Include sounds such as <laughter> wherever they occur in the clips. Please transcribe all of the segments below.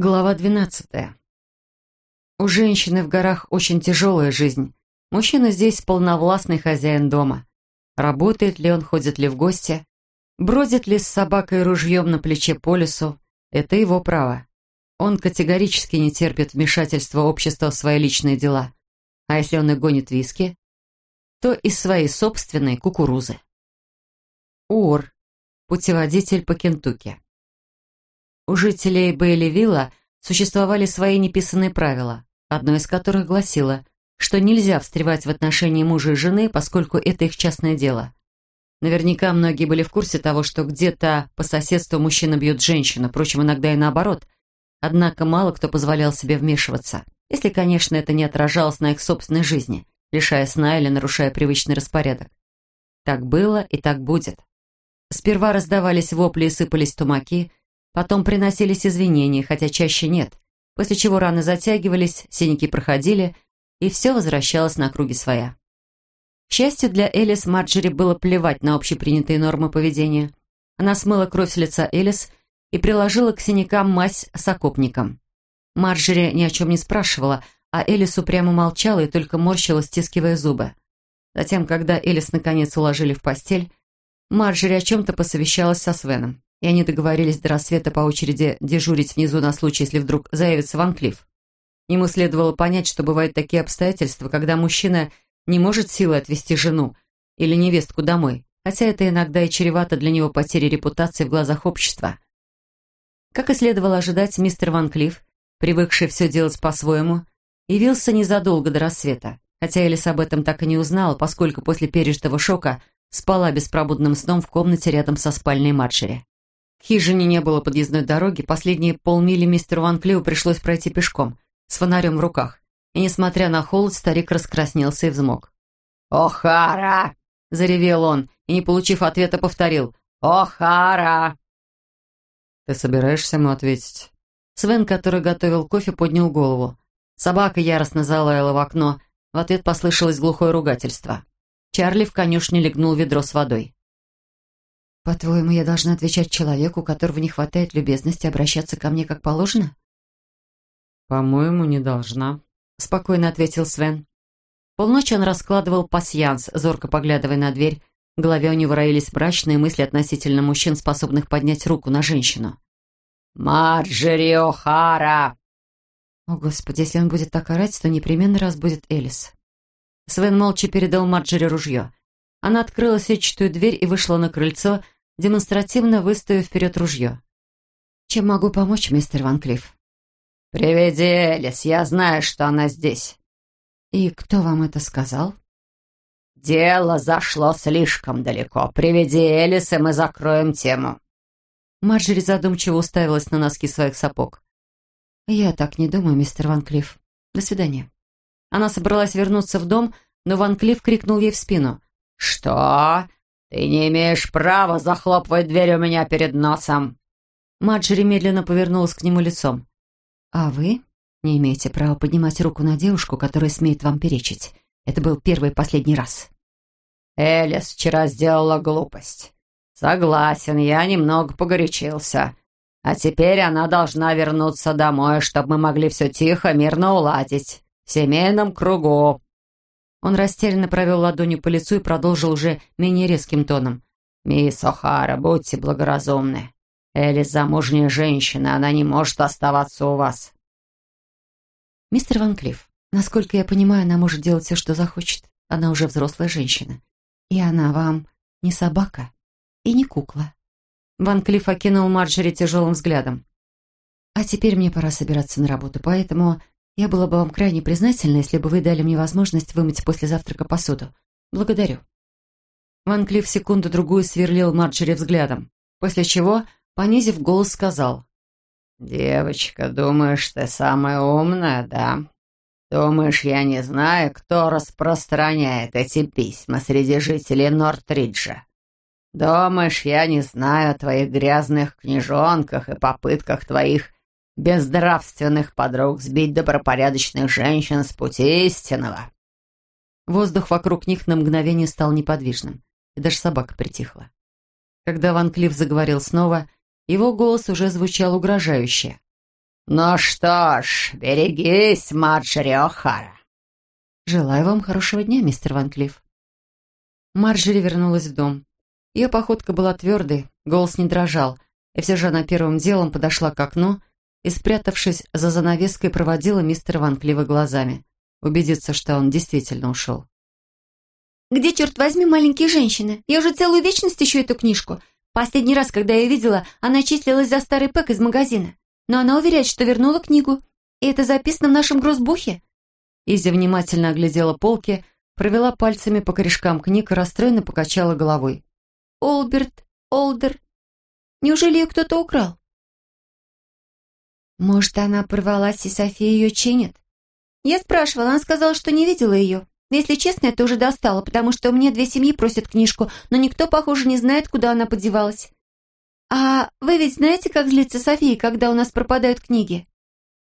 Глава двенадцатая. У женщины в горах очень тяжелая жизнь. Мужчина здесь полновластный хозяин дома. Работает ли он, ходит ли в гости, бродит ли с собакой ружьем на плече по лесу – это его право. Он категорически не терпит вмешательства общества в свои личные дела. А если он и гонит виски, то из своей собственной кукурузы. Уор. Путеводитель по Кентукки. У жителей Бейли-Вилла существовали свои неписанные правила, одно из которых гласило, что нельзя встревать в отношении мужа и жены, поскольку это их частное дело. Наверняка многие были в курсе того, что где-то по соседству мужчина бьет женщину, впрочем, иногда и наоборот. Однако мало кто позволял себе вмешиваться, если, конечно, это не отражалось на их собственной жизни, лишая сна или нарушая привычный распорядок. Так было и так будет. Сперва раздавались вопли и сыпались тумаки, Потом приносились извинения, хотя чаще нет, после чего раны затягивались, синяки проходили, и все возвращалось на круги своя. К счастью для Элис, Марджери было плевать на общепринятые нормы поведения. Она смыла кровь с лица Элис и приложила к синякам мазь с окопником. Марджери ни о чем не спрашивала, а Элис упрямо молчала и только морщила, стискивая зубы. Затем, когда Элис наконец уложили в постель, Марджери о чем-то посовещалась со Свеном и они договорились до рассвета по очереди дежурить внизу на случай, если вдруг заявится Ван Клифф. Ему следовало понять, что бывают такие обстоятельства, когда мужчина не может силой отвести жену или невестку домой, хотя это иногда и чревато для него потерей репутации в глазах общества. Как и следовало ожидать, мистер Ван Клифф, привыкший все делать по-своему, явился незадолго до рассвета, хотя Элис об этом так и не узнала, поскольку после пережитого шока спала беспробудным сном в комнате рядом со спальней Марджери. К хижине не было подъездной дороги, последние полмили мистеру Ван Клею пришлось пройти пешком, с фонарем в руках. И, несмотря на холод, старик раскраснелся и взмок. «Охара!» — заревел он, и, не получив ответа, повторил. «Охара!» «Ты собираешься ему ответить?» Свен, который готовил кофе, поднял голову. Собака яростно залаяла в окно. В ответ послышалось глухое ругательство. Чарли в конюшне легнул ведро с водой. «По-твоему, я должна отвечать человеку, которого не хватает любезности обращаться ко мне как положено?» «По-моему, не должна», — спокойно ответил Свен. Полночи он раскладывал пасьянс, зорко поглядывая на дверь. В голове у него роились мрачные мысли относительно мужчин, способных поднять руку на женщину. «Марджери О'Хара!» О, Господи, если он будет так орать, то непременно разбудит Элис. Свен молча передал Марджери ружье. Она открыла сетчатую дверь и вышла на крыльцо, демонстративно выставив вперед ружье. «Чем могу помочь, мистер Ван Клифф?» «Приведи Элис, я знаю, что она здесь». «И кто вам это сказал?» «Дело зашло слишком далеко. Приведи Элис, и мы закроем тему». Марджери задумчиво уставилась на носки своих сапог. «Я так не думаю, мистер Ван Клифф. До свидания». Она собралась вернуться в дом, но Ван Клифф крикнул ей в спину. «Что? «Ты не имеешь права захлопывать дверь у меня перед носом!» Маджери медленно повернулась к нему лицом. «А вы не имеете права поднимать руку на девушку, которая смеет вам перечить. Это был первый и последний раз». «Элис вчера сделала глупость. Согласен, я немного погорячился. А теперь она должна вернуться домой, чтобы мы могли все тихо, мирно уладить. В семейном кругу. Он растерянно провел ладонью по лицу и продолжил уже менее резким тоном. «Мисс О'Хара, будьте благоразумны. Элли замужняя женщина, она не может оставаться у вас». «Мистер Ван Клифф, насколько я понимаю, она может делать все, что захочет. Она уже взрослая женщина. И она вам не собака и не кукла». Ван Клифф окинул Марджери тяжелым взглядом. «А теперь мне пора собираться на работу, поэтому я была бы вам крайне признательна, если бы вы дали мне возможность вымыть после завтрака посуду. Благодарю». Ван Клифф секунду-другую сверлил Марджери взглядом, после чего, понизив голос, сказал. «Девочка, думаешь, ты самая умная, да? Думаешь, я не знаю, кто распространяет эти письма среди жителей Нортриджа? Думаешь, я не знаю о твоих грязных книжонках и попытках твоих безнравственных подруг сбить добропорядочных женщин с пути истинного». Воздух вокруг них на мгновение стал неподвижным, и даже собака притихла. Когда Ван Клифф заговорил снова, его голос уже звучал угрожающе. «Ну что ж, берегись, Марджери О'Хара!» «Желаю вам хорошего дня, мистер Ван Клифф». Марджери вернулась в дом. Ее походка была твердой, голос не дрожал, и все же она первым делом подошла к окну и, спрятавшись за занавеской, проводила мистера Ван Клиффа глазами, убедиться, что он действительно ушел. «Где, черт возьми, маленькие женщины? Я уже целую вечность ищу эту книжку. Последний раз, когда я ее видела, она числилась за старый пэк из магазина. Но она уверяет, что вернула книгу. И это записано в нашем грозбухе». Изи внимательно оглядела полки, провела пальцами по корешкам книг и расстроенно покачала головой. «Олберт, Олдер. Неужели ее кто-то украл?» «Может, она порвалась, и София ее чинит?» «Я спрашивала, она сказала, что не видела ее. Но, если честно, это уже достало, потому что у меня две семьи просят книжку, но никто, похоже, не знает, куда она подевалась. А вы ведь знаете, как злится София, когда у нас пропадают книги?»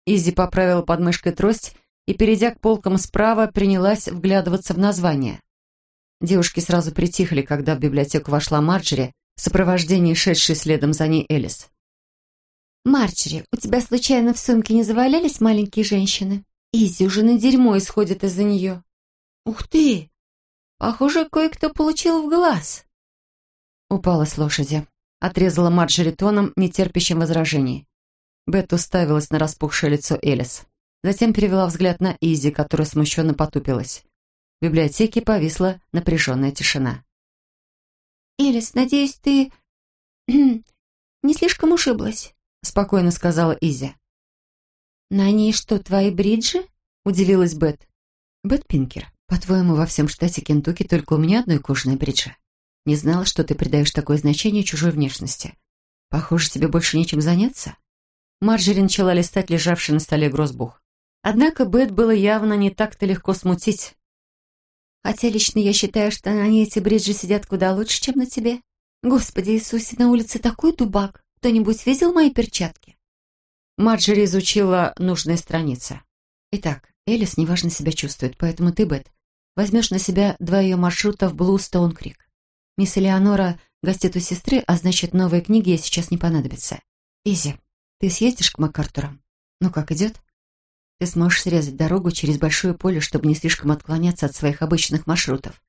Изи поправила подмышкой трость и, перейдя к полкам справа, принялась вглядываться в название. Девушки сразу притихли, когда в библиотеку вошла Марджери в сопровождении шедшей следом за ней Элис. «Марджери, у тебя случайно в сумке не завалялись маленькие женщины? Изи уже на дерьмо исходит из-за нее». «Ух ты! Похоже, кое-кто получил в глаз!» Упала с лошади. Отрезала Марджери тоном, нетерпящим возражений. Бет уставилась на распухшее лицо Элис. Затем перевела взгляд на Изи, которая смущенно потупилась. В библиотеке повисла напряженная тишина. «Элис, надеюсь, ты <clears throat> не слишком ушиблась?» Спокойно сказала Изи. «На ней что, твои бриджи?» удивилась Бет. «Бет Пинкер, по-твоему, во всем штате Кентукки только у меня одной кожаной бриджа? Не знала, что ты придаешь такое значение чужой внешности. Похоже, тебе больше нечем заняться?» Марджери начала листать лежавший на столе грозбух. Однако Бет было явно не так-то легко смутить. «Хотя лично я считаю, что на ней эти бриджи сидят куда лучше, чем на тебе. Господи Иисусе, на улице такой дубак. Кто-нибудь видел мои перчатки?» Марджери изучила нужные страницы. «Итак, Элис неважно себя чувствует, поэтому ты, Бет, Возьмешь на себя два ее маршрута в Блустоун-Крик. Мисс Элеонора гостит у сестры, а значит, новые книги ей сейчас не понадобятся. Изи, ты съездишь к МакАртурам? Ну как, идет? Ты сможешь срезать дорогу через большое поле, чтобы не слишком отклоняться от своих обычных маршрутов.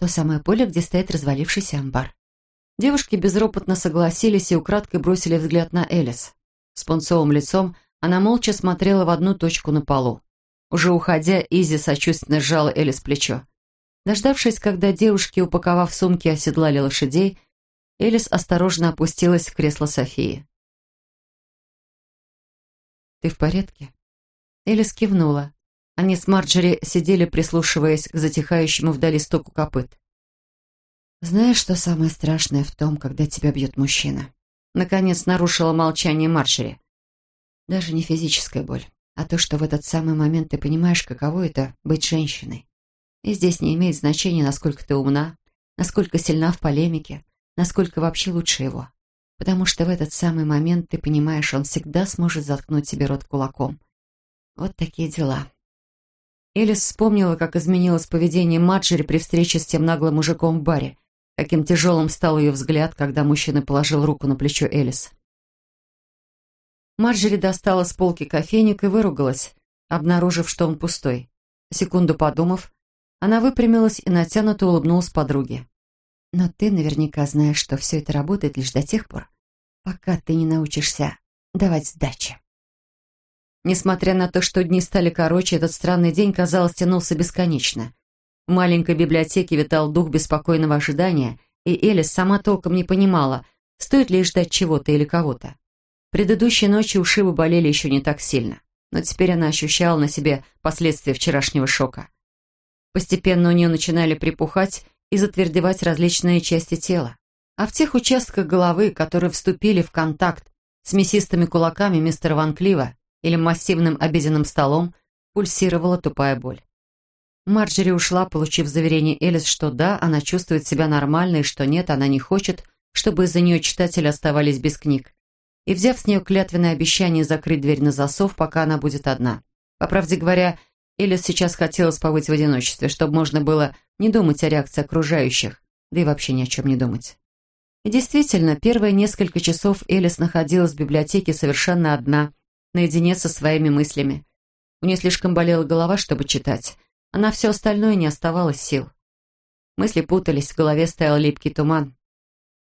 То самое поле, где стоит развалившийся амбар. Девушки безропотно согласились и украдкой бросили взгляд на Элис. С пунцовым лицом она молча смотрела в одну точку на полу. Уже уходя, Изи сочувственно сжала Элис плечо. Дождавшись, когда девушки, упаковав сумки, оседлали лошадей, Элис осторожно опустилась в кресло Софии. «Ты в порядке?» Элис кивнула. Они с Марджери сидели, прислушиваясь к затихающему вдали стоку копыт. «Знаешь, что самое страшное в том, когда тебя бьет мужчина?» Наконец нарушила молчание Марджери. «Даже не физическая боль, а то, что в этот самый момент ты понимаешь, каково это — быть женщиной. И здесь не имеет значения, насколько ты умна, насколько сильна в полемике, насколько вообще лучше его. Потому что в этот самый момент ты понимаешь, он всегда сможет заткнуть тебе рот кулаком. Вот такие дела. Элис вспомнила, как изменилось поведение Маджери при встрече с тем наглым мужиком в баре, каким тяжелым стал ее взгляд, когда мужчина положил руку на плечо Элис. Марджери достала с полки кофейник и выругалась, обнаружив, что он пустой. Секунду подумав, она выпрямилась и натянуто улыбнулась подруге. «Но ты наверняка знаешь, что все это работает лишь до тех пор, пока ты не научишься давать сдачи». Несмотря на то, что дни стали короче, этот странный день, казалось, тянулся бесконечно. Маленькой библиотеке витал дух беспокойного ожидания, и Элис сама толком не понимала, стоит ли ждать чего-то или кого-то. Предыдущей ночью ушибы болели еще не так сильно, но теперь она ощущала на себе последствия вчерашнего шока. Постепенно у нее начинали припухать и затвердевать различные части тела. А в тех участках головы, которые вступили в контакт с мясистыми кулаками мистера Ван Клива или массивным обеденным столом, пульсировала тупая боль. Марджери ушла, получив заверение Элис, что да, она чувствует себя нормально, и что нет, она не хочет, чтобы из-за нее читатели оставались без книг и, взяв с нее клятвенное обещание закрыть дверь на засов, пока она будет одна. По правде говоря, Элис сейчас хотелось побыть в одиночестве, чтобы можно было не думать о реакции окружающих, да и вообще ни о чем не думать. И действительно, первые несколько часов Элис находилась в библиотеке совершенно одна, наедине со своими мыслями. У нее слишком болела голова, чтобы читать, а на все остальное не оставалось сил. Мысли путались, в голове стоял липкий туман.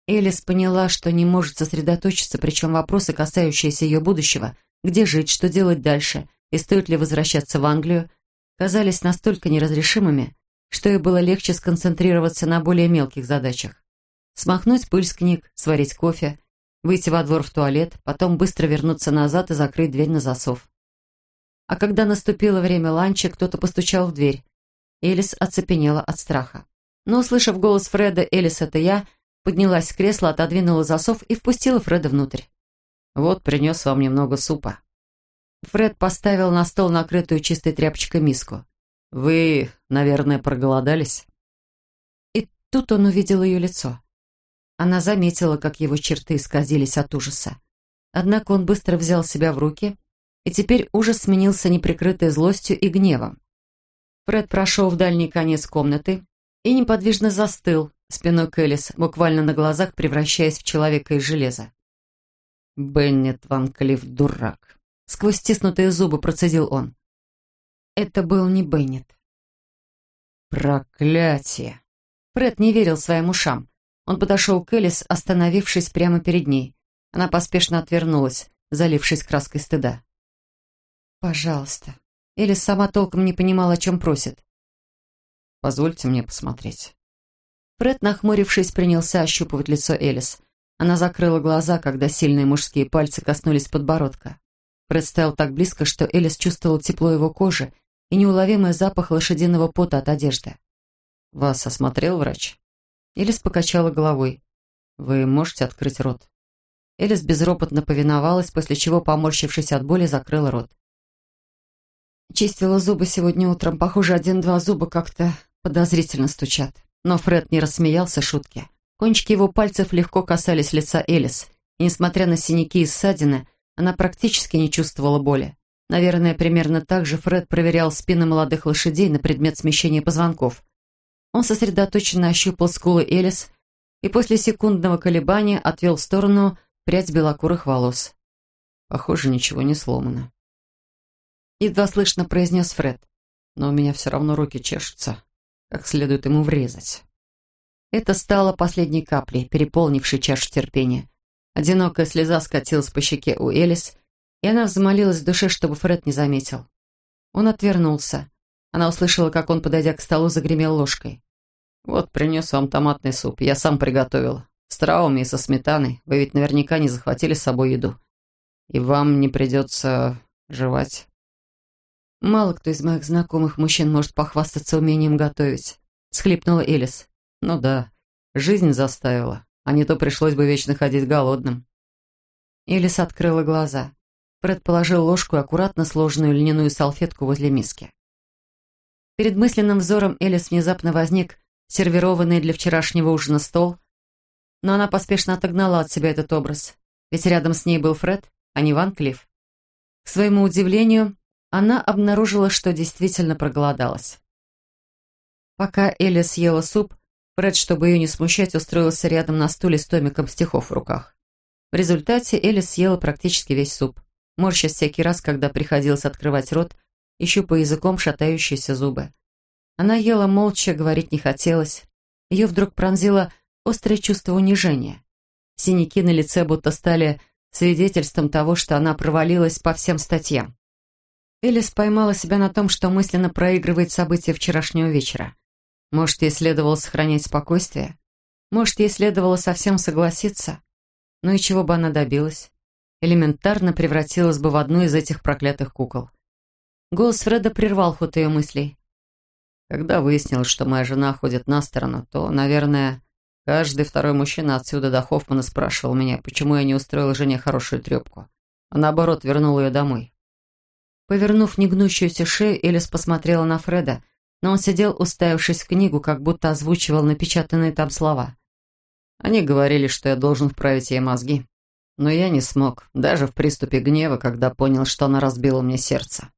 Элис поняла, что не может сосредоточиться, причем вопросы, касающиеся ее будущего, где жить, что делать дальше и стоит ли возвращаться в Англию, казались настолько неразрешимыми, что ей было легче сконцентрироваться на более мелких задачах. Смахнуть пыль с книг, сварить кофе, выйти во двор в туалет, потом быстро вернуться назад и закрыть дверь на засов. А когда наступило время ланча, кто-то постучал в дверь. Элис оцепенела от страха. Но, услышав голос Фреда «Элис, это я», поднялась с кресла, отодвинула засов и впустила Фреда внутрь. «Вот, принес вам немного супа». Фред поставил на стол накрытую чистой тряпочкой миску. «Вы, наверное, проголодались?» И тут он увидел ее лицо. Она заметила, как его черты исказились от ужаса. Однако он быстро взял себя в руки, и теперь ужас сменился неприкрытой злостью и гневом. Фред прошел в дальний конец комнаты и неподвижно застыл, спиной к Элис, буквально на глазах превращаясь в человека из железа. «Беннет Ван Клифф дурак», — сквозь стиснутые зубы процедил он. Это был не Беннет. «Проклятие!» Фред не верил своим ушам. Он подошел к Элис, остановившись прямо перед ней. Она поспешно отвернулась, залившись краской стыда. «Пожалуйста». Элис сама толком не понимала, о чем просит. «Позвольте мне посмотреть». Фред, нахмурившись, принялся ощупывать лицо Элис. Она закрыла глаза, когда сильные мужские пальцы коснулись подбородка. Фред стоял так близко, что Элис чувствовал тепло его кожи и неуловимый запах лошадиного пота от одежды. «Вас осмотрел врач?» Элис покачала головой. «Вы можете открыть рот?» Элис безропотно повиновалась, после чего, поморщившись от боли, закрыла рот. Чистила зубы сегодня утром. Похоже, один-два зуба как-то подозрительно стучат. Но Фред не рассмеялся шутке. Кончики его пальцев легко касались лица Элис. И, несмотря на синяки и ссадины, она практически не чувствовала боли. Наверное, примерно так же Фред проверял спины молодых лошадей на предмет смещения позвонков. Он сосредоточенно ощупал скулы Элис и после секундного колебания отвел в сторону прядь белокурых волос. Похоже, ничего не сломано. Едва слышно произнес Фред. Но у меня все равно руки чешутся. Как следует ему врезать. Это стало последней каплей, переполнившей чашу терпения. Одинокая слеза скатилась по щеке у Элис, и она взмолилась в душе, чтобы Фред не заметил. Он отвернулся. Она услышала, как он, подойдя к столу, загремел ложкой. «Вот, принес вам томатный суп. Я сам приготовил. С травами и со сметаной. Вы ведь наверняка не захватили с собой еду. И вам не придется жевать». «Мало кто из моих знакомых мужчин может похвастаться умением готовить», — схлипнула Элис. «Ну да, жизнь заставила, а не то пришлось бы вечно ходить голодным». Элис открыла глаза. Фред положил ложку и аккуратно сложенную льняную салфетку возле миски. Перед мысленным взором Элис внезапно возник сервированный для вчерашнего ужина стол, но она поспешно отогнала от себя этот образ, ведь рядом с ней был Фред, а не Ван Клифф. К своему удивлению, она обнаружила, что действительно проголодалась. Пока Элис съела суп, Фред, чтобы ее не смущать, устроился рядом на стуле с томиком стихов в руках. В результате Элис съела практически весь суп, морщась всякий раз, когда приходилось открывать рот и щупая языком шатающиеся зубы. Она ела молча, говорить не хотелось. Ее вдруг пронзило острое чувство унижения. Синяки на лице будто стали свидетельством того, что она провалилась по всем статьям. Элис поймала себя на том, что мысленно проигрывает события вчерашнего вечера. Может, ей следовало сохранять спокойствие? Может, ей следовало совсем согласиться? Ну и чего бы она добилась? Элементарно превратилась бы в одну из этих проклятых кукол. Голос Фреда прервал ход ее мыслей. Когда выяснилось, что моя жена ходит на сторону, то, наверное, каждый второй мужчина отсюда до Хоффмана спрашивал меня, почему я не устроила жене хорошую трепку, а наоборот вернул ее домой. Повернув негнущуюся шею, Элис посмотрела на Фреда, но он сидел, уставившись в книгу, как будто озвучивал напечатанные там слова. Они говорили, что я должен вправить ей мозги. Но я не смог, даже в приступе гнева, когда понял, что она разбила мне сердце.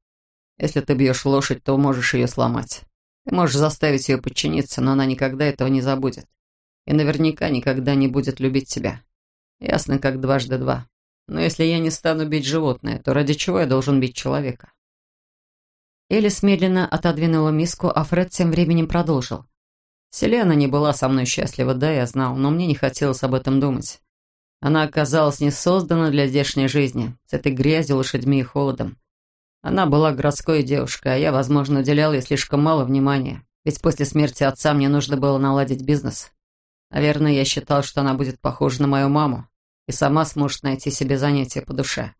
Если ты бьешь лошадь, то можешь ее сломать. Ты можешь заставить ее подчиниться, но она никогда этого не забудет. И наверняка никогда не будет любить тебя. Ясно, как дважды два. Но если я не стану бить животное, то ради чего я должен бить человека? Элис медленно отодвинула миску, а Фред тем временем продолжил. Селена не была со мной счастлива, да, я знал, но мне не хотелось об этом думать. Она оказалась не создана для здешней жизни, с этой грязью, лошадьми и холодом. Она была городской девушкой, а я, возможно, уделял ей слишком мало внимания, ведь после смерти отца мне нужно было наладить бизнес. Наверное, я считал, что она будет похожа на мою маму и сама сможет найти себе занятие по душе.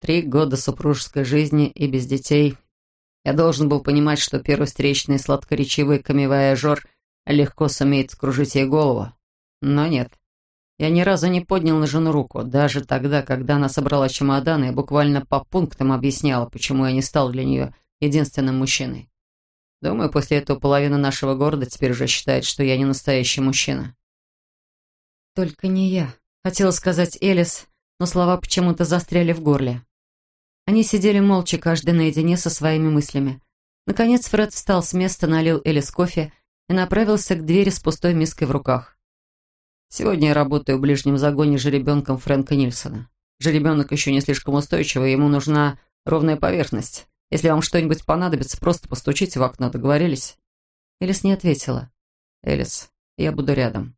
Три года супружеской жизни и без детей. Я должен был понимать, что первый встречный сладкоречивый камевояжер легко сумеет скружить ей голову. Но нет. Я ни разу не поднял на жену руку, даже тогда, когда она собрала чемоданы и буквально по пунктам объясняла, почему я не стал для нее единственным мужчиной. Думаю, после этого половина нашего города теперь уже считает, что я не настоящий мужчина. Только не я. Хотела сказать Элис, но слова почему-то застряли в горле. Они сидели молча, каждый наедине со своими мыслями. Наконец Фред встал с места, налил Элис кофе и направился к двери с пустой миской в руках. Сегодня я работаю в ближнем загоне жеребенком Фрэнка Нильсона. Жеребенок еще не слишком устойчивый, ему нужна ровная поверхность. Если вам что-нибудь понадобится, просто постучите в окно, договорились?» Элис не ответила. «Элис, я буду рядом».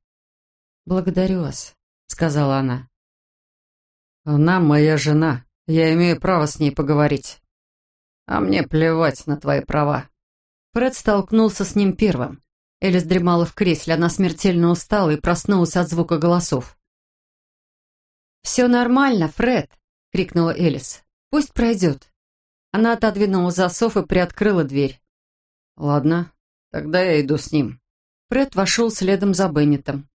«Благодарю вас», — сказала она. «Она моя жена. Я имею право с ней поговорить». «А мне плевать на твои права». Фред столкнулся с ним первым. Элис дремала в кресле, она смертельно устала и проснулась от звука голосов. «Все нормально, Фред!» — крикнула Элис. «Пусть пройдет». Она отодвинула засов и приоткрыла дверь. «Ладно, тогда я иду с ним». Фред вошел следом за Беннетом.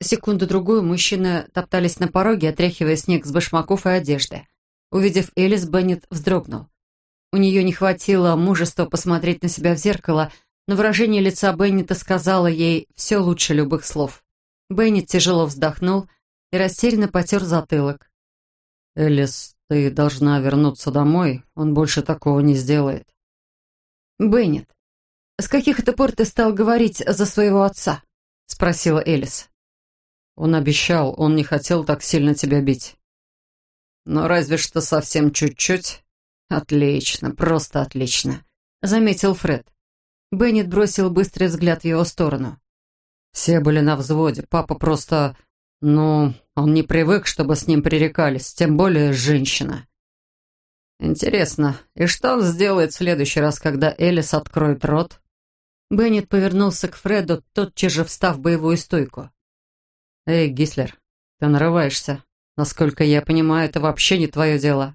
Секунду-другую мужчины топтались на пороге, отряхивая снег с башмаков и одежды. Увидев Элис, Беннет вздрогнул. У нее не хватило мужества посмотреть на себя в зеркало — но выражение лица Беннета сказала ей все лучше любых слов. Беннет тяжело вздохнул и растерянно потер затылок. «Элис, ты должна вернуться домой, он больше такого не сделает». «Беннет, с каких это пор ты стал говорить за своего отца?» — спросила Элис. «Он обещал, он не хотел так сильно тебя бить». «Но разве что совсем чуть-чуть?» «Отлично, просто отлично», — заметил Фред. Беннет бросил быстрый взгляд в его сторону. Все были на взводе. Папа просто... Ну, он не привык, чтобы с ним пререкались, тем более женщина. Интересно, и что он сделает в следующий раз, когда Элис откроет рот? Беннет повернулся к Фреду, тотчас же встав в боевую стойку. «Эй, Гислер, ты нарываешься. Насколько я понимаю, это вообще не твое дело».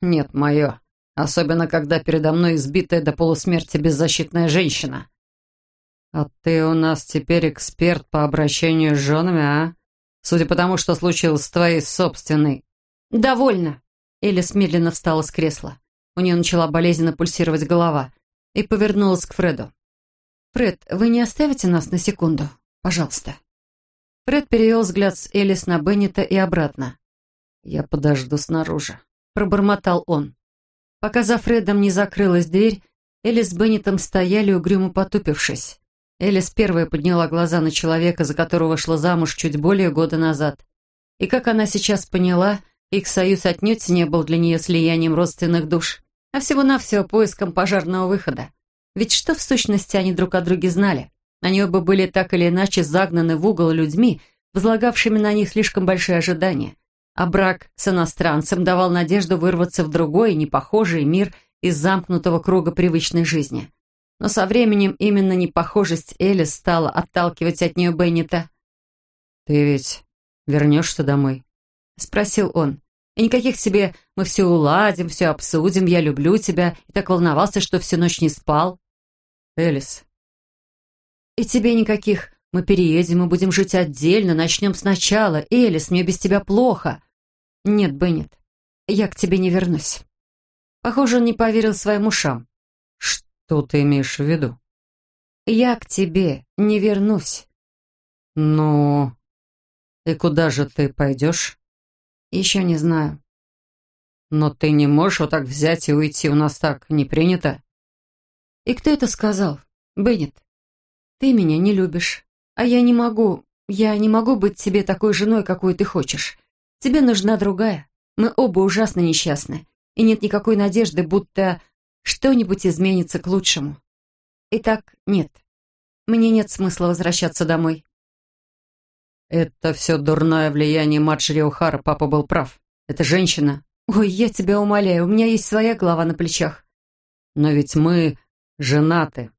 «Нет, мое. Особенно, когда передо мной избитая до полусмерти беззащитная женщина. А ты у нас теперь эксперт по обращению с женами, а? Судя по тому, что случилось с твоей собственной. Довольно. Элис медленно встала с кресла. У нее начала болезненно пульсировать голова и повернулась к Фреду. «Фред, вы не оставите нас на секунду? Пожалуйста». Фред перевел взгляд с Элис на Беннета и обратно. «Я подожду снаружи», — пробормотал он. Пока за Фредом не закрылась дверь, Элис с Беннетом стояли угрюмо потупившись. Элис первая подняла глаза на человека, за которого вышла замуж чуть более года назад. И как она сейчас поняла, их союз отнюдь не был для нее слиянием родственных душ, а всего-навсего поиском пожарного выхода. Ведь что в сущности они друг о друге знали? Они оба были так или иначе загнаны в угол людьми, возлагавшими на них слишком большие ожидания а брак с иностранцем давал надежду вырваться в другой, непохожий мир из замкнутого круга привычной жизни. Но со временем именно непохожесть Элис стала отталкивать от нее Беннета. «Ты ведь вернешься домой?» — спросил он. «И никаких себе «мы все уладим, все обсудим, я люблю тебя» и так волновался, что всю ночь не спал». «Элис». «И тебе никаких мы переедем и будем жить отдельно, начнем сначала. Элис, мне без тебя плохо. Нет, Беннет, я к тебе не вернусь. Похоже, он не поверил своим ушам. Что ты имеешь в виду? Я к тебе не вернусь. Ну, и куда же ты пойдешь? Еще не знаю. Но ты не можешь вот так взять и уйти, у нас так не принято. И кто это сказал? Беннет, ты меня не любишь. А я не могу, я не могу быть тебе такой женой, какую ты хочешь. Тебе нужна другая. Мы оба ужасно несчастны, и нет никакой надежды, будто что-нибудь изменится к лучшему. Итак, нет. Мне нет смысла возвращаться домой. Это все дурное влияние Марджери О'Хара, папа был прав. Это женщина. Ой, я тебя умоляю, у меня есть своя голова на плечах. Но ведь мы женаты.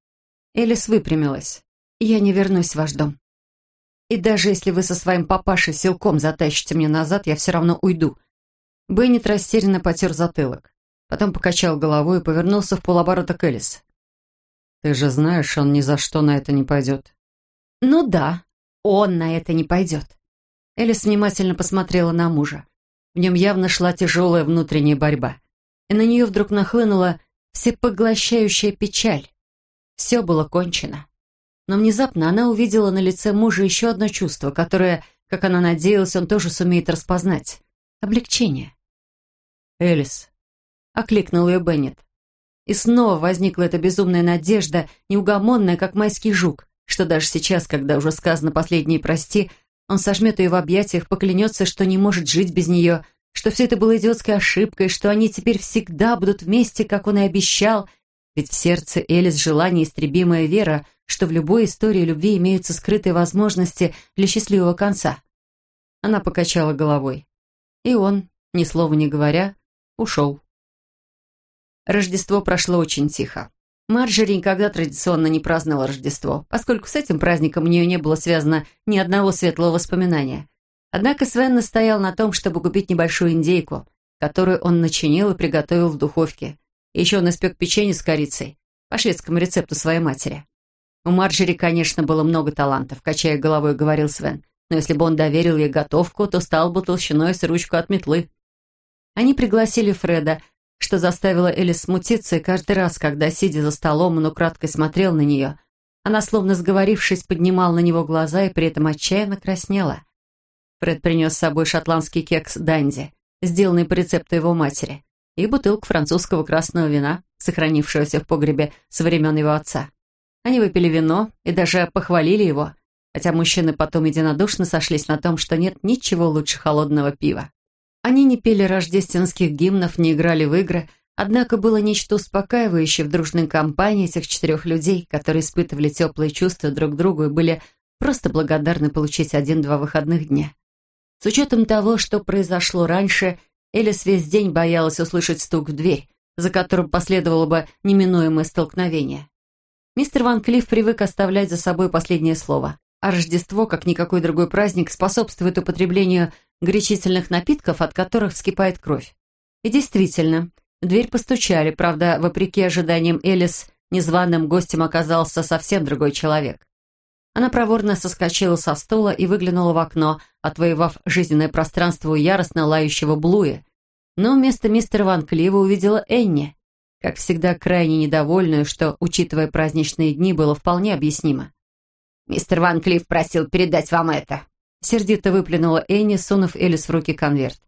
Элис выпрямилась. Я не вернусь в ваш дом. И даже если вы со своим папашей силком затащите меня назад, я все равно уйду. Беннет растерянно потер затылок. Потом покачал головой и повернулся в полоборота к Элис. «Ты же знаешь, он ни за что на это не пойдет». «Ну да, он на это не пойдет». Элис внимательно посмотрела на мужа. В нем явно шла тяжелая внутренняя борьба. И на нее вдруг нахлынула всепоглощающая печаль. Все было кончено. Но внезапно она увидела на лице мужа еще одно чувство, которое, как она надеялась, он тоже сумеет распознать. Облегчение. «Элис», — окликнул ее Беннет. И снова возникла эта безумная надежда, неугомонная, как майский жук, что даже сейчас, когда уже сказано последнее «прости», он сожмет ее в объятиях, поклянется, что не может жить без нее, что все это было идиотской ошибкой, что они теперь всегда будут вместе, как он и обещал, ведь в сердце Элис жила неистребимая вера, что в любой истории любви имеются скрытые возможности для счастливого конца. Она покачала головой. И он, ни слова не говоря, ушел. Рождество прошло очень тихо. Марджери никогда традиционно не праздновала Рождество, поскольку с этим праздником у нее не было связано ни одного светлого воспоминания. Однако Свен настоял на том, чтобы купить небольшую индейку, которую он начинил и приготовил в духовке. Еще он испек печенье с корицей, по шведскому рецепту своей матери. У Марджери, конечно, было много талантов, качая головой, говорил Свен, но если бы он доверил ей готовку, то стал бы толщиной с ручку от метлы. Они пригласили Фреда, что заставило Элис смутиться, и каждый раз, когда, сидя за столом, он украдкой смотрел на нее, она, словно сговорившись, поднимала на него глаза и при этом отчаянно краснела. Фред принес с собой шотландский кекс «Данди», сделанный по рецепту его матери, и бутылку французского красного вина, сохранившегося в погребе со времен его отца. Они выпили вино и даже похвалили его, хотя мужчины потом единодушно сошлись на том, что нет ничего лучше холодного пива. Они не пели рождественских гимнов, не играли в игры, однако было нечто успокаивающее в дружной компании этих четырех людей, которые испытывали теплые чувства друг к другу и были просто благодарны получить один-два выходных дня. С учетом того, что произошло раньше, Элис весь день боялась услышать стук в дверь, за которым последовало бы неминуемое столкновение. Мистер Ван Клифф привык оставлять за собой последнее слово, а Рождество, как никакой другой праздник, способствует употреблению горячительных напитков, от которых вскипает кровь. И действительно, в дверь постучали, правда, вопреки ожиданиям Элис, незваным гостем оказался совсем другой человек. Она проворно соскочила со стула и выглянула в окно, отвоевав жизненное пространство у яростно лающего Блуи. Но вместо мистера Ван Клива увидела Энни, как всегда крайне недовольную, что, учитывая праздничные дни, было вполне объяснимо. «Мистер Ван Клифф просил передать вам это», Сердито выплюнула Энни, сунув Элис в руки конверт.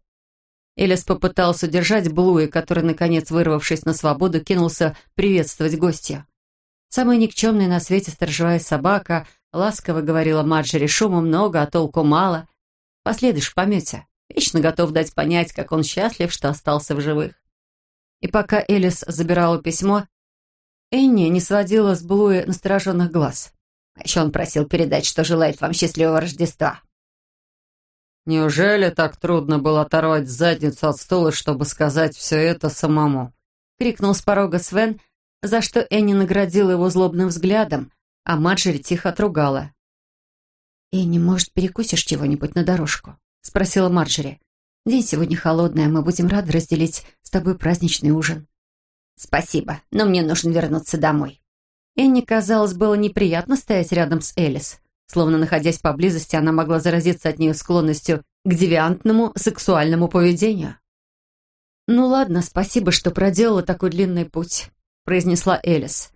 Элис попытался удержать Блуи, который, наконец, вырвавшись на свободу, кинулся приветствовать гостя. Самая никчемная на свете сторожевая собака, ласково говорила Марджери, шума много, а толку мало. Последуешь в помете. Вечно готов дать понять, как он счастлив, что остался в живых. И пока Элис забирала письмо, Энни не сводила с Блуи настороженных глаз. А еще он просил передать, что желает вам счастливого Рождества. «Неужели так трудно было оторвать задницу от стула, чтобы сказать все это самому?» — крикнул с порога Свен, за что Энни наградила его злобным взглядом, а Маджери тихо отругала. «Энни, может, перекусишь чего-нибудь на дорожку?» — спросила Марджери. «День сегодня холодный, а мы будем рады разделить с тобой праздничный ужин». «Спасибо, но мне нужно вернуться домой». Энни, казалось, было неприятно стоять рядом с Элис. Словно находясь поблизости, она могла заразиться от нее склонностью к девиантному сексуальному поведению. «Ну ладно, спасибо, что проделала такой длинный путь», — произнесла Элис.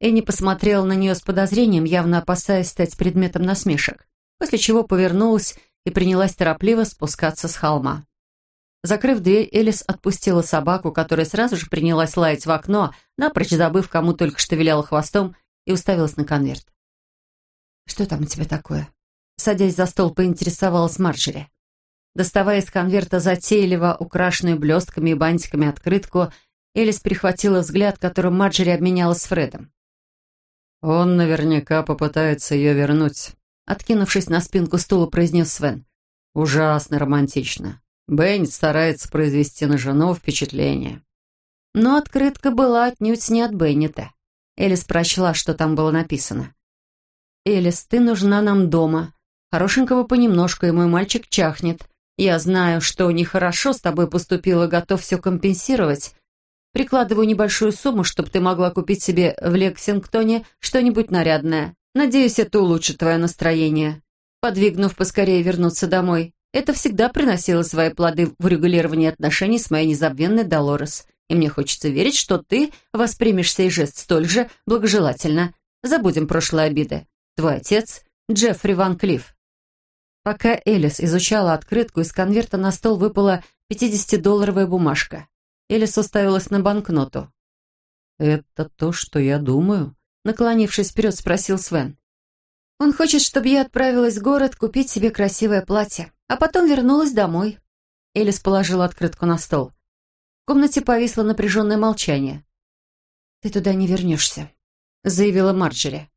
Энни посмотрела на нее с подозрением, явно опасаясь стать предметом насмешек, после чего повернулась и принялась торопливо спускаться с холма. Закрыв дверь, Элис отпустила собаку, которая сразу же принялась лаять в окно, напрочь забыв, кому только что виляла хвостом, и уставилась на конверт. «Что там у тебя такое?» Садясь за стол, поинтересовалась Марджери. Доставая из конверта затейливо украшенную блестками и бантиками открытку, Элис перехватила взгляд, которым Марджери обменялась с Фредом. «Он наверняка попытается ее вернуть», — откинувшись на спинку стула, произнес Свен. «Ужасно романтично. Беннет старается произвести на жену впечатление». Но открытка была отнюдь не от Беннета. Элис прочла, что там было написано. «Элис, ты нужна нам дома. Хорошенького понемножку, и мой мальчик чахнет. Я знаю, что нехорошо с тобой поступила, готов все компенсировать. Прикладываю небольшую сумму, чтобы ты могла купить себе в Лексингтоне что-нибудь нарядное. Надеюсь, это улучшит твое настроение. Подвигнув поскорее вернуться домой. Это всегда приносило свои плоды в регулировании отношений с моей незабвенной Долорес. И мне хочется верить, что ты воспримешь сей жест столь же благожелательно. Забудем прошлые обиды. Твой отец — Джеффри Ван Клифф. Пока Элис изучала открытку, из конверта на стол выпала 50-долларовая бумажка. Элис уставилась на банкноту. «Это то, что я думаю?» Наклонившись вперед, спросил Свен. «Он хочет, чтобы я отправилась в город купить себе красивое платье, а потом вернулась домой». Элис положила открытку на стол. В комнате повисло напряженное молчание. «Ты туда не вернешься», — заявила Марджери.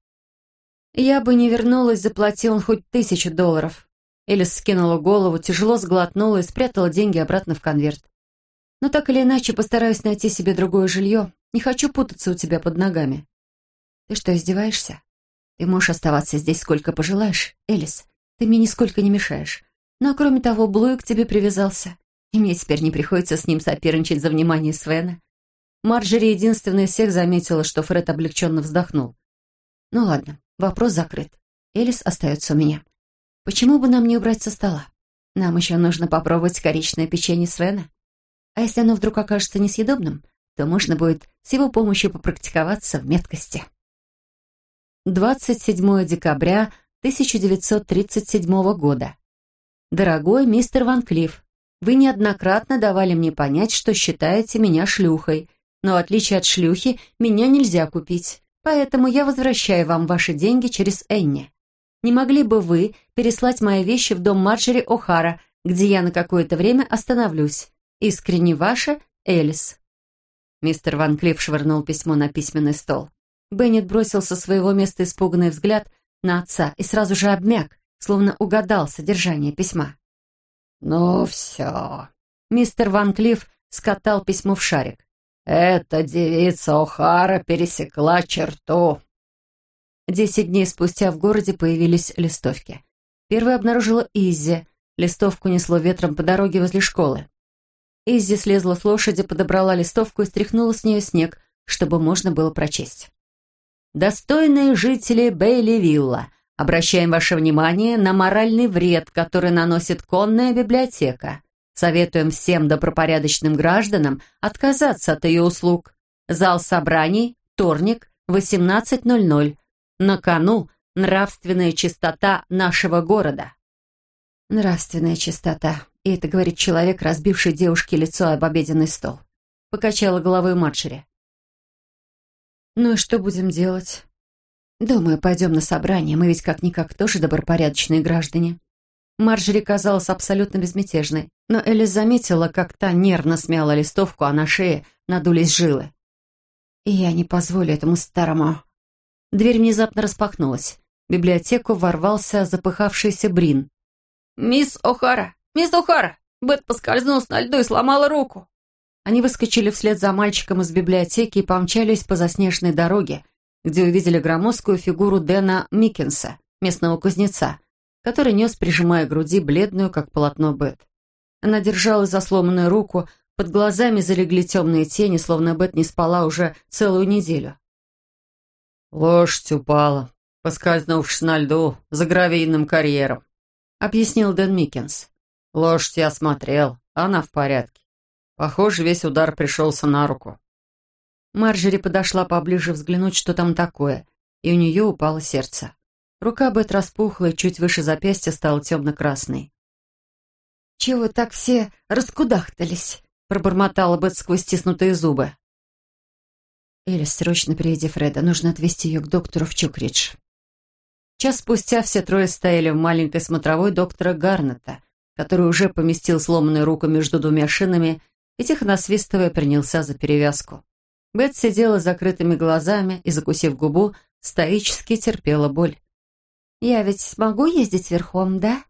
«Я бы не вернулась, заплатил он хоть тысячу долларов». Элис скинула голову, тяжело сглотнула и спрятала деньги обратно в конверт. «Но так или иначе постараюсь найти себе другое жилье. Не хочу путаться у тебя под ногами». «Ты что, издеваешься? Ты можешь оставаться здесь сколько пожелаешь, Элис. Ты мне нисколько не мешаешь. Ну а кроме того, Блуи к тебе привязался. И мне теперь не приходится с ним соперничать за внимание Свена». Марджери единственная из всех заметила, что Фред облегченно вздохнул. «Ну ладно, Вопрос закрыт. Элис остается у меня. Почему бы нам не убрать со стола? Нам еще нужно попробовать коричное печенье Свена. А если оно вдруг окажется несъедобным, то можно будет с его помощью попрактиковаться в меткости. 27 декабря 1937 года. Дорогой мистер Ван Клифф, вы неоднократно давали мне понять, что считаете меня шлюхой, но в отличие от шлюхи, меня нельзя купить. Поэтому я возвращаю вам ваши деньги через Энни. Не могли бы вы переслать мои вещи в дом Марджери О'Хара, где я на какое-то время остановлюсь? Искренне ваша, Элис». Мистер Ван Клифф швырнул письмо на письменный стол. Беннет бросил со своего места испуганный взгляд на отца и сразу же обмяк, словно угадал содержание письма. «Ну все». Мистер Ван Клифф скатал письмо в шарик. «Эта девица О'Хара пересекла черту». Десять дней спустя в городе появились листовки. Первая обнаружила Иззи. Листовку несло ветром по дороге возле школы. Иззи слезла с лошади, подобрала листовку и стряхнула с нее снег, чтобы можно было прочесть. «Достойные жители Бейли-Вилла, обращаем ваше внимание на моральный вред, который наносит конная библиотека. Советуем всем добропорядочным гражданам отказаться от ее услуг. Зал собраний, вторник, 18.00. На кону нравственная чистота нашего города. Нравственная чистота. И это говорит человек, разбивший девушке лицо об обеденный стол. Покачала головой Марджери. «Ну и что будем делать?» «Думаю, пойдем на собрание. Мы ведь как-никак тоже добропорядочные граждане». Марджери казалась абсолютно безмятежной, но Элис заметила, как та нервно смяла листовку, а на шее надулись жилы. И «Я не позволю этому старому...» Дверь внезапно распахнулась. В библиотеку ворвался запыхавшийся Брин. «Мисс О'Хара! Мисс О'Хара! Бет поскользнулась на льду и сломала руку!» Они выскочили вслед за мальчиком из библиотеки и помчались по заснеженной дороге, где увидели громоздкую фигуру Дэна Миккенса, местного кузнеца, который нес, прижимая к груди, бледную, как полотно Бет. Она держала за сломанную руку, под глазами залегли темные тени, словно Бет не спала уже целую неделю. «Лошадь упала, поскользнувшись на льду за гравийным карьером», — объяснил Дэн Миккенс. «Лошадь я осмотрел, она в порядке. Похоже, весь удар пришелся на руку». Марджери подошла поближе взглянуть, что там такое, и у нее упало сердце. Рука Бет распухла и чуть выше запястья стала темно-красной. «Чего так все раскудахтались?» — пробормотала Бет сквозь стиснутые зубы. «Элис, срочно приведи Фреда. Нужно отвезти ее к доктору в Чукридж». Час спустя все трое стояли в маленькой смотровой доктора Гарнета, который уже поместил сломанную руку между двумя шинами и, тихо насвистывая, принялся за перевязку. Бет сидела с закрытыми глазами и, закусив губу, стоически терпела боль. «Я ведь могу ездить верхом, да?»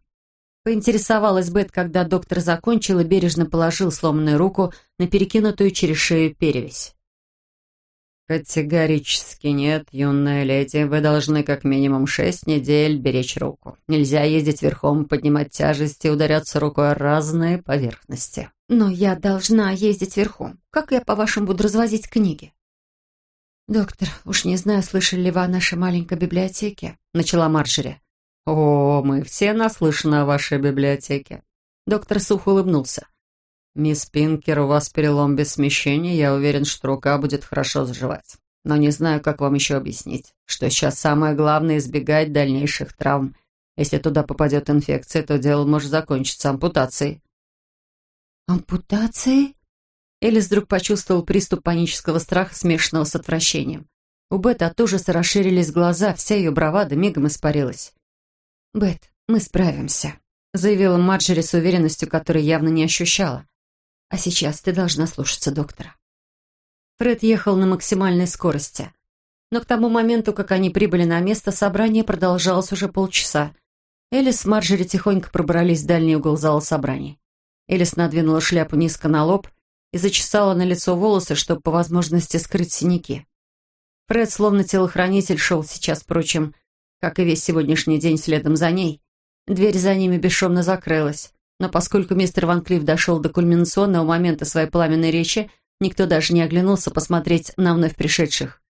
Поинтересовалась Бет, когда доктор закончил и бережно положил сломанную руку на перекинутую через шею перевязь. «Категорически нет, юная леди. Вы должны как минимум шесть недель беречь руку. Нельзя ездить верхом, поднимать тяжести, ударяться рукой о разные поверхности». «Но я должна ездить верхом. Как я, по-вашему, буду развозить книги?» «Доктор, уж не знаю, слышали ли вы о нашей маленькой библиотеке?» — начала Марджери. «О, мы все наслышаны о вашей библиотеке». Доктор сухо улыбнулся. «Мисс Пинкер, у вас перелом без смещения. Я уверен, что рука будет хорошо заживать. Но не знаю, как вам еще объяснить, что сейчас самое главное – избегать дальнейших травм. Если туда попадет инфекция, то дело может закончиться ампутацией». «Ампутацией?» Элис вдруг почувствовал приступ панического страха, смешанного с отвращением. У Бет от ужаса расширились глаза, вся ее бравада мигом испарилась. «Бет, мы справимся», — заявила Марджери с уверенностью, которой явно не ощущала. «А сейчас ты должна слушаться доктора». Фред ехал на максимальной скорости. Но к тому моменту, как они прибыли на место, собрание продолжалось уже полчаса. Элис с Марджери тихонько пробрались в дальний угол зала собраний. Элис надвинула шляпу низко на лоб и зачесала на лицо волосы, чтобы по возможности скрыть синяки. Фред, словно телохранитель, шел сейчас, впрочем, как и весь сегодняшний день следом за ней. Дверь за ними бесшумно закрылась, но поскольку мистер Ван Клифф дошел до кульминационного момента своей пламенной речи, никто даже не оглянулся посмотреть на вновь пришедших.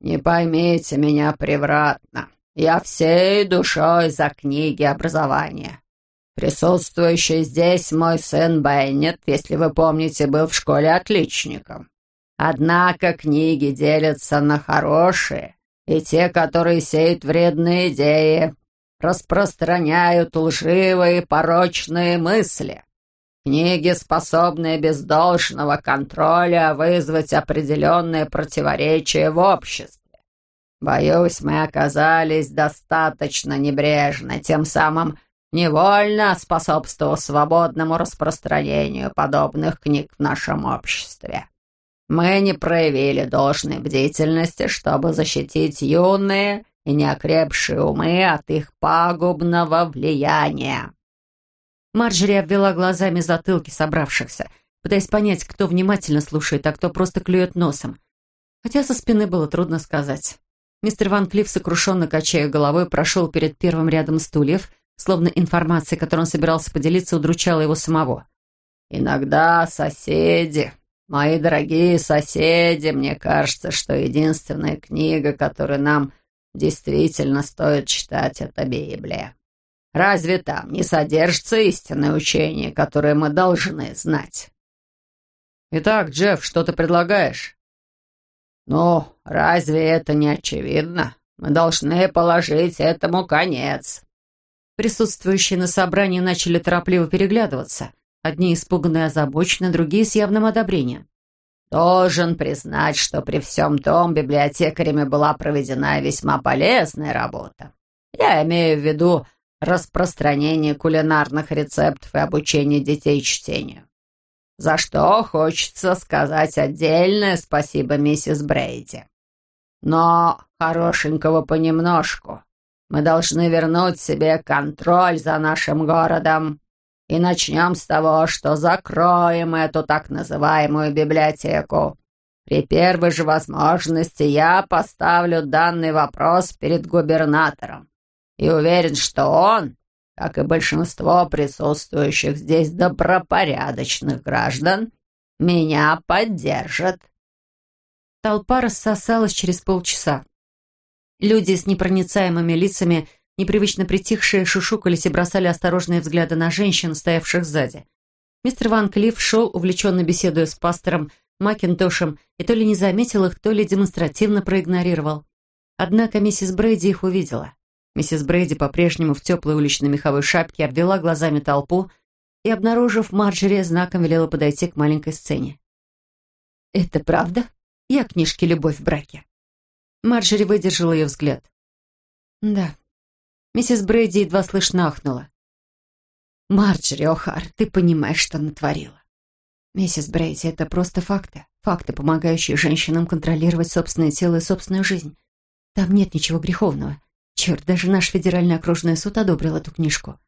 «Не поймите меня превратно. Я всей душой за книги образования. Присутствующий здесь мой сын Беннет, если вы помните, был в школе отличником. Однако книги делятся на хорошие и те, которые сеют вредные идеи, распространяют лживые порочные мысли. Книги, способные без должного контроля вызвать определенные противоречия в обществе. Боюсь, мы оказались достаточно небрежны, тем самым невольно способствовав свободному распространению подобных книг в нашем обществе. Мы не проявили должной бдительности, чтобы защитить юные и неокрепшие умы от их пагубного влияния». Марджери обвела глазами затылки собравшихся, пытаясь понять, кто внимательно слушает, а кто просто клюет носом. Хотя со спины было трудно сказать. Мистер Ван Клифф, сокрушенно качая головой, прошел перед первым рядом стульев, словно информация, которой он собирался поделиться, удручала его самого. «Иногда соседи Мои дорогие соседи, мне кажется, что единственная книга, которую нам действительно стоит читать, это Библия. Разве там не содержится истинное учение, которое мы должны знать? Итак, Джефф, что ты предлагаешь? Ну, разве это не очевидно? Мы должны положить этому конец. Присутствующие на собрании начали торопливо переглядываться. Одни испуганно и озабочены, другие с явным одобрением. Должен признать, что при всем том библиотекарями была проведена весьма полезная работа. Я имею в виду распространение кулинарных рецептов и обучение детей чтению. За что хочется сказать отдельное спасибо миссис Брейди. Но хорошенького понемножку. Мы должны вернуть себе контроль за нашим городом и начнем с того, что закроем эту так называемую библиотеку. При первой же возможности я поставлю данный вопрос перед губернатором и уверен, что он, как и большинство присутствующих здесь добропорядочных граждан, меня поддержит. Толпа рассосалась через полчаса. Люди с непроницаемыми лицами – Непривычно притихшие шушукались и бросали осторожные взгляды на женщин, стоявших сзади. Мистер Ван Клифф шел, увлеченно беседуя с пастором Макинтошем, и то ли не заметил их, то ли демонстративно проигнорировал. Однако миссис Брейди их увидела. Миссис Брейди по-прежнему в теплой уличной меховой шапке обвела глазами толпу и, обнаружив Марджери, знаком велела подойти к маленькой сцене. «Это правда? Я книжки «Любовь в браке». Марджери выдержала ее взгляд. «Да, Миссис Брейди едва слышно ахнула. Марджери О'Хар, ты понимаешь, что натворила. Миссис Брейди, это просто факты. Факты, помогающие женщинам контролировать собственное тело и собственную жизнь. Там нет ничего греховного. Черт, даже наш федеральный окружной суд одобрил эту книжку.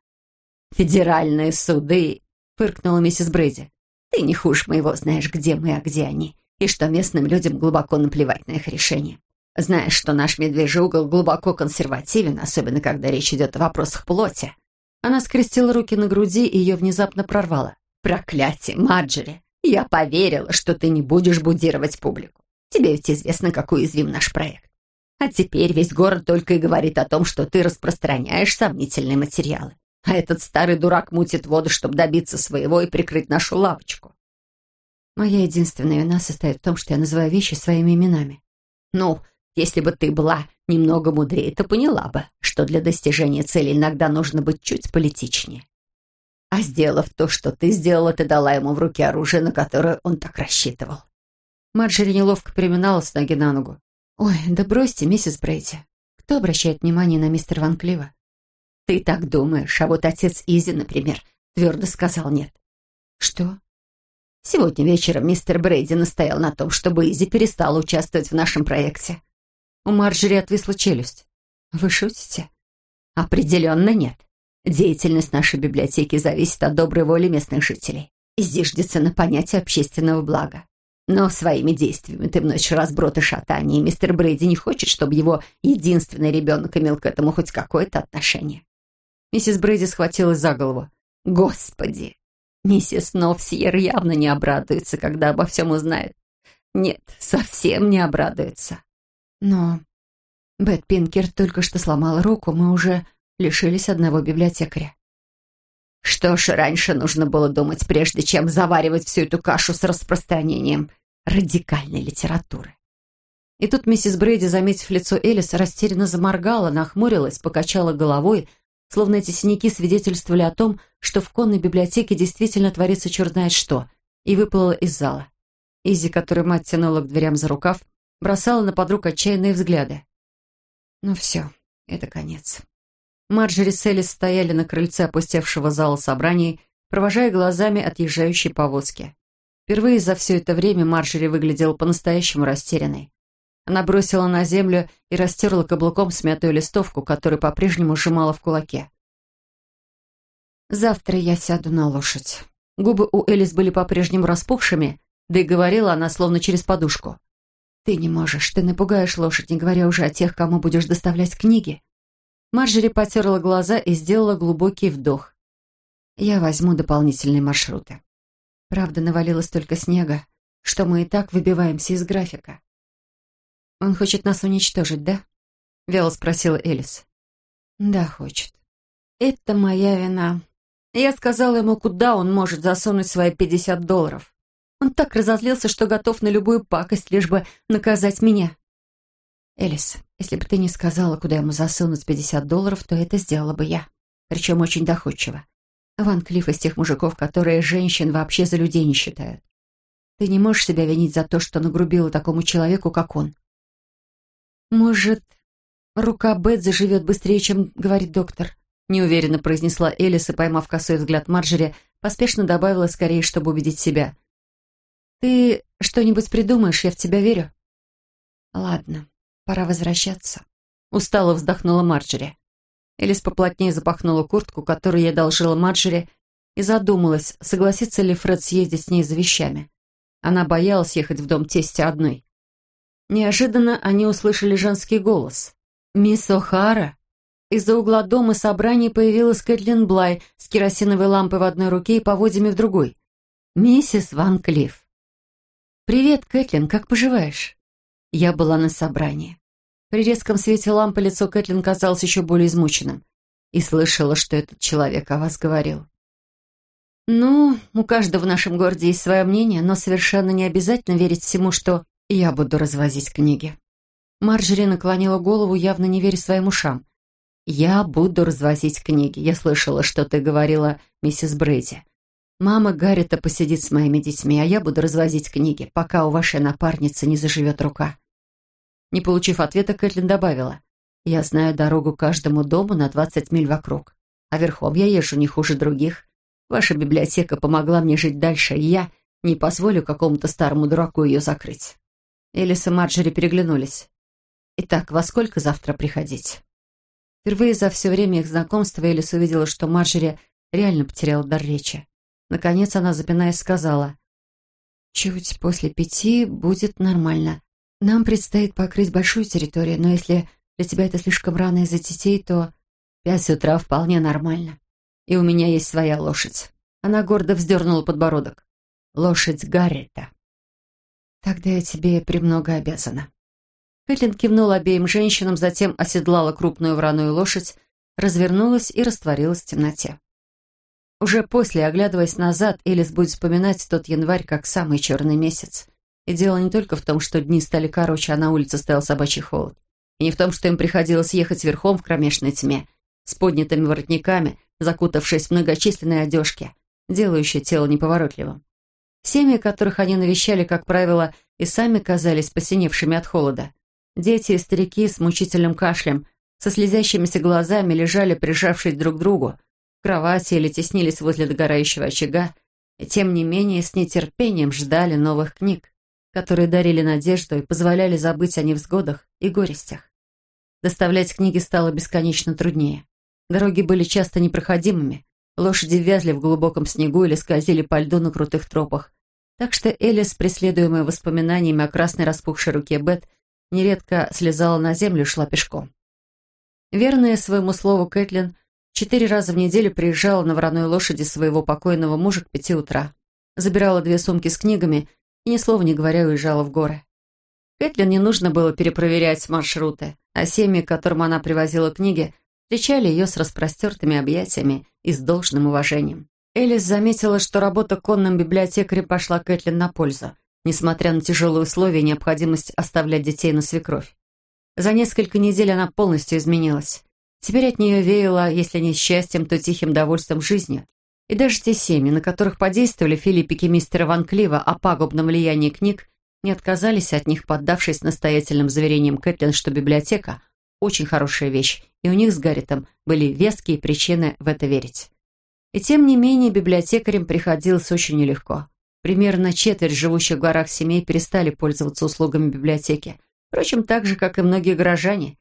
«Федеральные суды!» — фыркнула миссис Брейди. «Ты не хуже моего знаешь, где мы, а где они, и что местным людям глубоко наплевать на их решение. Знаешь, что наш медвежий угол глубоко консервативен, особенно когда речь идет о вопросах плоти». Она скрестила руки на груди и ее внезапно прорвала. «Проклятие, Марджери! Я поверила, что ты не будешь будировать публику. Тебе ведь известно, какой уязвим наш проект. А теперь весь город только и говорит о том, что ты распространяешь сомнительные материалы. А этот старый дурак мутит воду, чтобы добиться своего и прикрыть нашу лавочку. Моя единственная вина состоит в том, что я называю вещи своими именами. Ну, если бы ты была немного мудрее, то поняла бы, что для достижения цели иногда нужно быть чуть политичнее. А сделав то, что ты сделала, ты дала ему в руки оружие, на которое он так рассчитывал. Марджери неловко переминалась с ноги на ногу. «Ой, да бросьте, миссис Брейди. Кто обращает внимание на мистера Ван Клива?» «Ты так думаешь, а вот отец Изи, например, твердо сказал нет». «Что?» «Сегодня вечером мистер Брейди настоял на том, чтобы Изи перестала участвовать в нашем проекте». У Марджери отвисла челюсть. «Вы шутите?» «Определенно нет. Деятельность нашей библиотеки зависит от доброй воли местных жителей и зиждется на понятие общественного блага. Но своими действиями ты вносишь разброд и шатание, и мистер Брейди не хочет, чтобы его единственный ребенок имел к этому хоть какое-то отношение. Миссис Брейди схватилась за голову. «Господи! Миссис Новсьер явно не обрадуется, когда обо всем узнает. Нет, совсем не обрадуется». «Но Бет Пинкер только что сломала руку, мы уже лишились одного библиотекаря. Что ж, раньше нужно было думать, прежде чем заваривать всю эту кашу с распространением радикальной литературы. И тут миссис Брейди, заметив лицо Элис, растерянно заморгала, нахмурилась, покачала головой, словно эти синяки свидетельствовали о том, что в конной библиотеке действительно творится черт знает что, и выплыла из зала. Изи, которую мать тянула к дверям за рукав, бросала на подруг отчаянные взгляды. Ну все, это конец. Марджери с Элис стояли на крыльце опустевшего зала собраний, провожая глазами отъезжающей повозки. Впервые за все это время Марджери выглядела по-настоящему растерянной. Она бросила на землю и растерла каблуком смятую листовку, которую по-прежнему сжимала в кулаке. «Завтра я сяду на лошадь». Губы у Элис были по-прежнему распухшими, да и говорила она словно через подушку. «Ты не можешь, ты напугаешь лошадь, не говоря уже о тех, кому будешь доставлять книги. Марджери потерла глаза и сделала глубокий вдох. «Я возьму дополнительные маршруты. Правда, навалилось столько снега, что мы и так выбиваемся из графика». «Он хочет нас уничтожить, да?» — вяло спросила Элис. «Да, хочет. Это моя вина. Я сказала ему, куда он может засунуть свои пятьдесят долларов. Он так разозлился, что готов на любую пакость, лишь бы наказать меня. Элис, если бы ты не сказала, куда ему засунуть 50 долларов, то это сделала бы я. Причем очень доходчиво. Ван Клифф из тех мужиков, которые женщин вообще за людей не считают. Ты не можешь себя винить за то, что нагрубила такому человеку, как он. Может, рука Бет заживет быстрее, чем говорит доктор? Неуверенно произнесла Элис и, поймав косой взгляд Марджери, поспешно добавила скорее, чтобы убедить себя. «Ты что-нибудь придумаешь, я в тебя верю». «Ладно, «Пора возвращаться», — устало вздохнула Марджери. Элис поплотнее запахнула куртку, которую ей одолжила Марджери, и задумалась, согласится ли Фред съездить с ней за вещами. Она боялась ехать в дом тестя одной. Неожиданно они услышали женский голос. «Мисс О'Хара!» Из-за угла дома собрания появилась Кэтлин Блай с керосиновой лампой в одной руке и поводьями в другой. «Миссис Ван Клифф». «Привет, Кэтлин, как поживаешь?» Я была на собрании. При резком свете лампы лицо Кэтлин казалось еще более измученным. И слышала, что этот человек о вас говорил. «Ну, у каждого в нашем городе есть свое мнение, но совершенно не обязательно верить всему, что я буду развозить книги». Марджери наклонила голову, явно не веря своим ушам. «Я буду развозить книги. Я слышала, что ты говорила, миссис Брейди. Мама Гаррита посидит с моими детьми, а я буду развозить книги, пока у вашей напарницы не заживет рука». Не получив ответа, Кэтлин добавила. «Я знаю дорогу каждому дому на 20 миль вокруг, а верхом я езжу не хуже других, Ваша библиотека помогла мне жить дальше, и я не позволю какому-то старому дураку ее закрыть». Элис и Марджери переглянулись. «Итак, во сколько завтра приходить?» Впервые за все время их знакомства Элис увидела, что Марджери реально потеряла дар речи. Наконец она, запинаясь, сказала, «Чуть после пяти будет нормально. Нам предстоит покрыть большую территорию, но если для тебя это слишком рано из-за детей, то пять утра вполне нормально. И у меня есть своя лошадь». Она гордо вздернула подбородок. «Лошадь Гаррита». «Тогда я тебе премного обязана». Кэтлин кивнула обеим женщинам, затем оседлала крупную враную лошадь, развернулась и растворилась в темноте. Уже после, оглядываясь назад, Элис будет вспоминать тот январь как самый черный месяц. И дело не только в том, что дни стали короче, а на улице стоял собачий холод. И не в том, что им приходилось ехать верхом в кромешной тьме, с поднятыми воротниками, закутавшись в многочисленные одежки, делающие тело неповоротливым. Семьи, которых они навещали, как правило, и сами казались посиневшими от холода. Дети и старики с мучительным кашлем, со слезящимися глазами лежали, прижавшись друг к другу, кровати или теснились возле догорающего очага, и тем не менее с нетерпением ждали новых книг, которые дарили надежду и позволяли забыть о невзгодах и горестях. Доставлять книги стало бесконечно труднее. Дороги были часто непроходимыми, лошади вязли в глубоком снегу или скользили по льду на крутых тропах, так что Элис, преследуемая воспоминаниями о красной распухшей руке Бет, нередко слезала на землю и шла пешком. Верная своему слову Кэтлин четыре раза в неделю приезжала на вороной лошади своего покойного мужа к пяти утра, забирала две сумки с книгами и, ни слова не говоря, уезжала в горы. Кэтлин не нужно было перепроверять маршруты, а семьи, к которым она привозила книги, встречали ее с распростертыми объятиями и с должным уважением. Элис заметила, что работа конным библиотекарем пошла Кэтлин на пользу несмотря на тяжелые условия и необходимость оставлять детей на свекровь. За несколько недель она полностью изменилась. Теперь от нее веяло, если не счастьем, то тихим довольством жизнью. И даже те семьи, на которых подействовали филиппики мистера Ван Клива о пагубном влиянии книг, не отказались от них, поддавшись настоятельным заверениям Кэтлин, что библиотека – очень хорошая вещь, и у них с Гарритом были веские причины в это верить. И тем не менее библиотекарям приходилось очень нелегко. Примерно четверть живущих в горах семей перестали пользоваться услугами библиотеки. Впрочем, так же, как и многие горожане.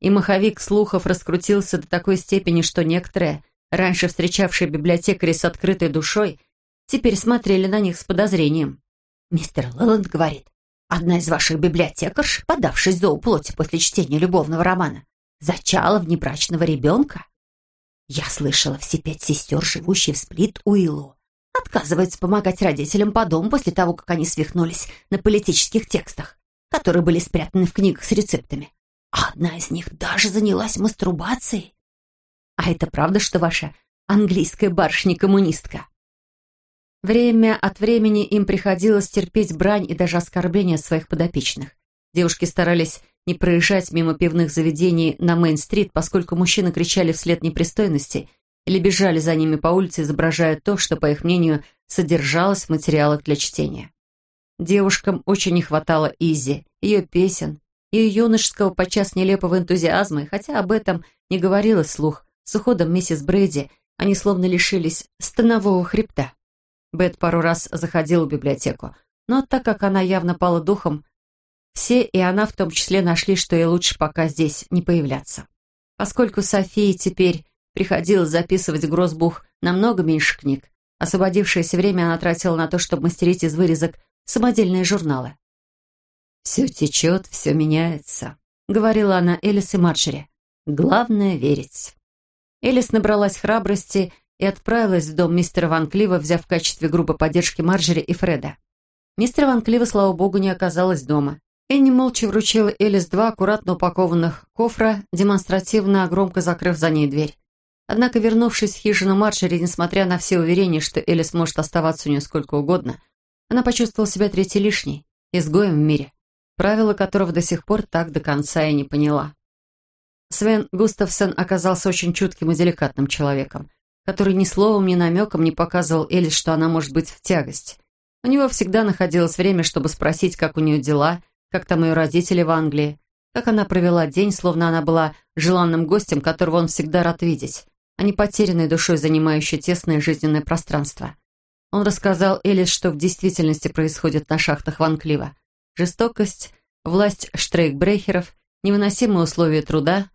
И маховик слухов раскрутился до такой степени, что некоторые, раньше встречавшие библиотекари с открытой душой, теперь смотрели на них с подозрением. «Мистер Лэланд говорит, одна из ваших библиотекарш, подавшись за уплоти после чтения любовного романа, зачала внебрачного ребенка. Я слышала все пять сестер, живущие в Сплит Уиллу, отказывается помогать родителям по дому после того, как они свихнулись на политических текстах, которые были спрятаны в книгах с рецептами. Одна из них даже занялась мастурбацией. А это правда, что ваша английская барышня-коммунистка? Время от времени им приходилось терпеть брань и даже оскорбления своих подопечных. Девушки старались не проезжать мимо пивных заведений на Мейн-стрит, поскольку мужчины кричали вслед непристойности или бежали за ними по улице, изображая то, что, по их мнению, содержалось в материалах для чтения. Девушкам очень не хватало Изи, ее песен, ее юношеского, подчас нелепого энтузиазма, и хотя об этом не говорилось слух, с уходом миссис Брейди они словно лишились станового хребта. Бет пару раз заходила в библиотеку, но так как она явно пала духом, все, и она в том числе, нашли, что ей лучше пока здесь не появляться. Поскольку Софии теперь Приходилось записывать грозбух намного меньше книг. Освободившееся время она тратила на то, чтобы мастерить из вырезок самодельные журналы. «Все течет, все меняется», — говорила она Элис и Марджери. «Главное — верить». Элис набралась храбрости и отправилась в дом мистера Ван Клива, взяв в качестве группы поддержки Марджери и Фреда. Мистера Ван Клива, слава богу, не оказалось дома. Энни молча вручила Элис два аккуратно упакованных кофра, демонстративно громко закрыв за ней дверь. Однако, вернувшись в хижину Марджери, несмотря на все уверения, что Элис может оставаться у нее сколько угодно, она почувствовала себя третьей лишней, изгоем в мире, правила которого до сих пор так до конца и не поняла. Свен Густавсон оказался очень чутким и деликатным человеком, который ни словом, ни намеком не показывал Элис, что она может быть в тягость. У него всегда находилось время, чтобы спросить, как у нее дела, как там ее родители в Англии, как она провела день, словно она была желанным гостем, которого он всегда рад видеть а не потерянной душой, занимающей тесное жизненное пространство. Он рассказал Элис, что в действительности происходит на шахтах Ван Клива. Жестокость, власть штрейкбрехеров, невыносимые условия труда,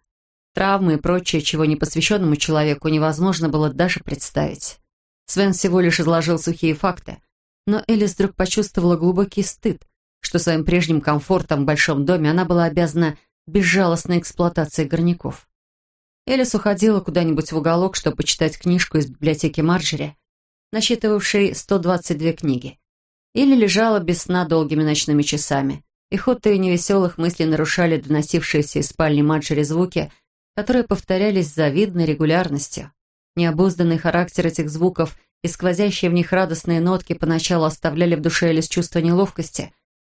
травмы и прочее, чего непосвященному человеку невозможно было даже представить. Свен всего лишь изложил сухие факты, но Элис вдруг почувствовала глубокий стыд, что своим прежним комфортом в большом доме она была обязана безжалостной эксплуатацией горняков. Элис уходила куда-нибудь в уголок, чтобы почитать книжку из библиотеки Марджери, насчитывавшей 122 книги, или лежала без сна долгими ночными часами, и ход ее невеселых мыслей нарушали доносившиеся из спальни Марджери звуки, которые повторялись с завидной регулярностью. Необузданный характер этих звуков и сквозящие в них радостные нотки поначалу оставляли в душе Элис чувство неловкости,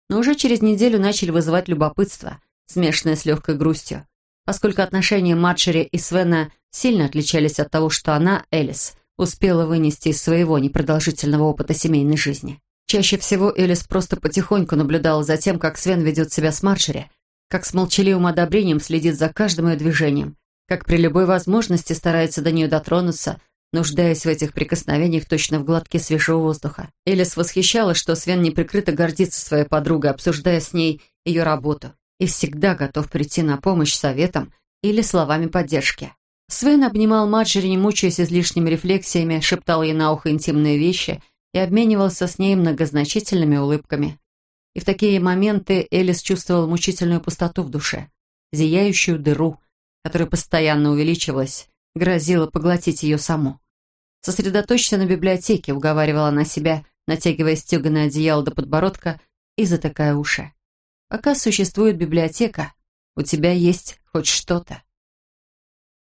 но уже через неделю начали вызывать любопытство, смешанное с легкой грустью, поскольку отношения Марджери и Свена сильно отличались от того, что она, Элис, успела вынести из своего непродолжительного опыта семейной жизни. Чаще всего Элис просто потихоньку наблюдала за тем, как Свен ведет себя с Марджери, как с молчаливым одобрением следит за каждым ее движением, как при любой возможности старается до нее дотронуться, нуждаясь в этих прикосновениях точно в глотке свежего воздуха. Элис восхищалась, что Свен неприкрыто гордится своей подругой, обсуждая с ней ее работу, и всегда готов прийти на помощь советом или словами поддержки. Свен обнимал Марджери, не мучаясь излишними рефлексиями, шептал ей на ухо интимные вещи и обменивался с ней многозначительными улыбками. И в такие моменты Элис чувствовала мучительную пустоту в душе, зияющую дыру, которая постоянно увеличивалась, грозила поглотить ее саму. «Сосредоточься на библиотеке», — уговаривала она себя, натягивая стеганое одеяло до подбородка и затыкая уши. «Пока существует библиотека, у тебя есть хоть что-то».